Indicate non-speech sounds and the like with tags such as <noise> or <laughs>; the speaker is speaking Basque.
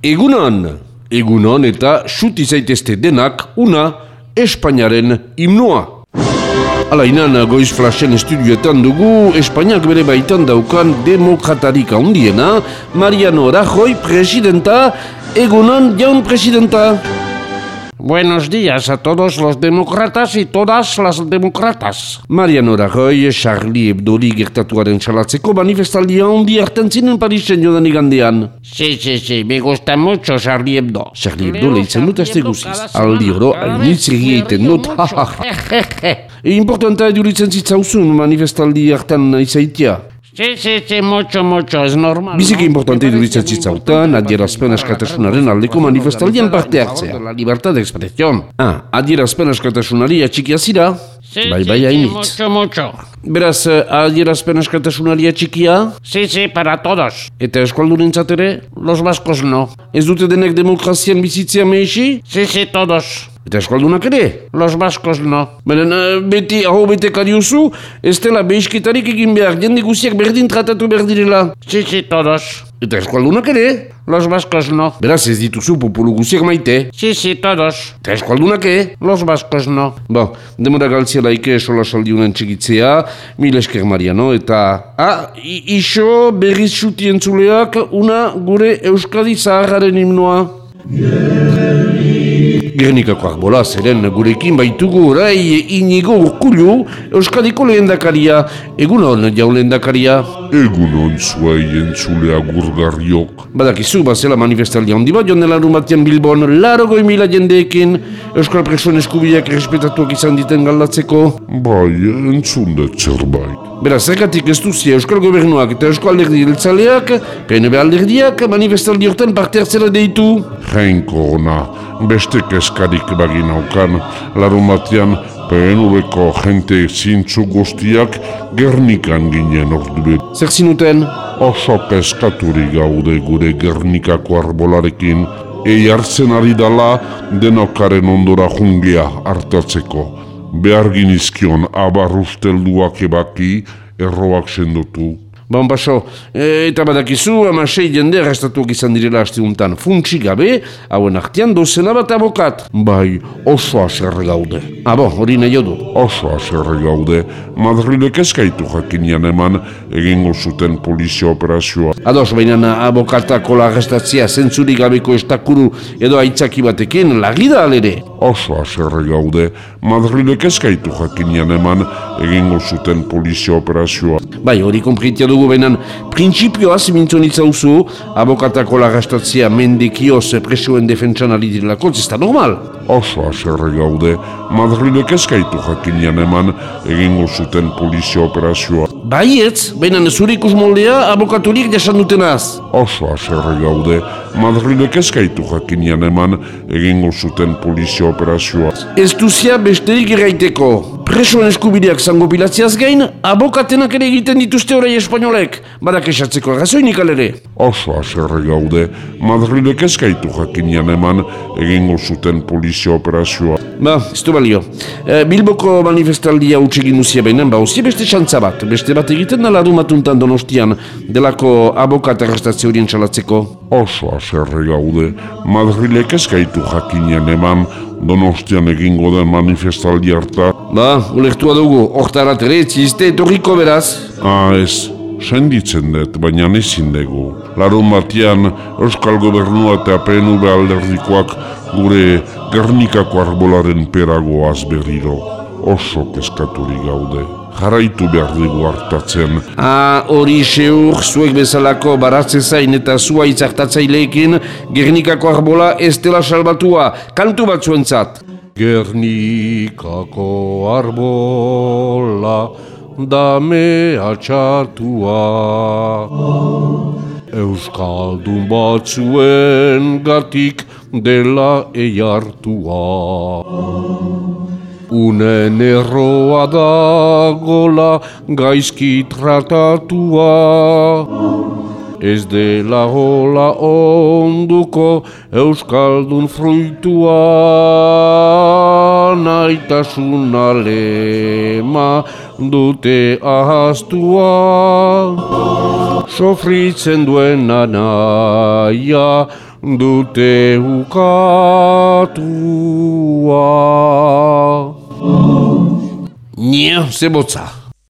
Egunon, egunon eta suti zaitezte denak una Espainiaren himnoa. Hala inan goiz flashen estudioetan dugu Espainiak bere baitan daukan demokratarik handiena Mariano Rajoy presidenta, egunon jaun presidenta. Buenos días a todos los demócratas y todas las demócratas. Mariano Rajoy, Charlie Hebdoli gertatuaren salatzeko manifestaldia handi hartan zinen Parisen jodan igandean. Sí, sí, sí, me gusta mucho Charlie Hebdo. Charlie Hebdo lehitzen dut azte guziz. Aldi oro, hainitz egiten dut, ha, ha, ha. <laughs> Importanta eduritzen zitzauzun manifestaldi hartan izaitia. Sí, sí, sí, mucho, mucho, es normal. Biziki importante iduritzen zitzautan, adierazpen askatasunaren aldeko manifestaldian parte hartzea. La libertad de expresión. Ah, adierazpen askatasunari atxikia zira? Sí, bai, sí, bai, sí, hainitz. mucho, mucho. Beraz, eh, adierazpen askatasunari atxikia? Sí, sí, para todos. Eta eskualdurentzat ere? Los vascos no. Ez dute denek demokrazian bizitzea mehisi? Sí, sí, todos. Eta eskualdunak ere? Los vascos no. Beren, eh, beti aho bete kariuzu, ez dela behisketarik egin behar, jende guziak berdin tratatu behar direla. Sí, sí, todos. Eta eskualdunak ere? Los vascos no. Beraz ez dituzu populu guziak maite. Sí, sí, todos. Eta eskualdunak ere? Los vascos no. Bo, demora galtzia laike sola saldiunen txegitzea, mil esker Mariano, eta... Ah, iso berriz xuti entzuleak, una gure Euskadi Zaharraren himnoa. Gernikako arbola, zeren gurekin baitugu orai inigo urkulu Euskadiko lehendakaria, egunon jau lehendakaria. Egunon zuai entzule agurgarriok. Badakizu, bazela manifestaldia handi bat, joan dela batean Bilbon, laro goi mila jendeekin, Euskal Presoen eskubideak respetatuak izan diten galdatzeko. Bai, entzun dut zerbait. Beraz, zergatik ez duzia Euskal Gobernuak eta Euskal Alderdi Jeltzaleak, PNB alderdiak manifestaldi hortan parte hartzera deitu. Jainko ona, beste keskarik baginaukan, larumatean PNV-ko jente zintzu guztiak Gernikan ginen ordu Zer zinuten? Oso keskaturi gaude gure Gernikako arbolarekin, ei hartzen ari dala denokaren ondora jungea hartatzeko. Behar ginizkion abar ustelduak ebaki, erroak sendotu. Bon, baso, e, eta badakizu, ama sei jende arrestatuak izan direla hastiuntan funtsi gabe, hauen artean dozena bat abokat. Bai, oso aserre gaude. Abo, hori nahi du. Oso aserre gaude, Madrilek eskaitu jakinian eman egingo zuten polizia operazioa. Ados, baina abokatako arrestatzea zentzurik gabeko estakuru edo aitzaki batekin lagida alere. Oso aserre gaude, Madrilek eskaitu jakinian eman egingo zuten polizia operazioa. Bai, hori konpritia dugu benan, printzipioaz mintzon itzauzu, abokatako arrestatzea mendekioz presoen defentsan ari direlako, ez da normal. Oso aserre gaude, Madrilek eskaitu jakinian eman egingo zuten polizia operazioa. Baietz, baina zure ikus moldea abokaturik jasan dutenaz. Oso aserre gaude, Madrilek eskaitu jakinian eman egingo zuten polizia operazioa. Ez duzia besterik erraiteko. Presoen eskubideak zango pilatziaz gain, abokatenak ere egiten dituzte orai espainolek. Badak esatzeko arrazoinik alere. Oso aserre gaude, Madrilek eskaitu jakinian eman egingo zuten polizia operazioa. Ba, ez du balio. E, Bilboko manifestaldia utxegin duzia behinan, ba, uzi beste xantza bat. Beste bat egiten da larumatuntan donostian, delako abokat arrestazio horien txalatzeko. Oso aserre gaude, Madrilek eskaitu jakinian eman donostian egingo den manifestaldi harta. Ba, ulertua dugu, hortarat ere, txiste etorriko beraz. Ah, ez, senditzen dut, baina ezin dugu. Larun batean, Euskal Gobernua eta PNV alderdikoak gure Gernikako arbolaren peragoaz berriro. Oso keskaturik gaude. Jarraitu behar dugu hartatzen. Ah, hori seur, zuek bezalako baratze zain eta zua itzartatzaileekin, Gernikako arbola ez dela salbatua, kantu bat zuentzat. Gernikako arbola, dame atxartua. Euskaldun batzuen gatik dela eiartua. Unen erroa da gola gaizki tratatua Ez dela hola onduko Euskaldun fruitua Naitasun alema dute ahaztua Sofritzen duen anaia dute ukatua. Nia, zebotza.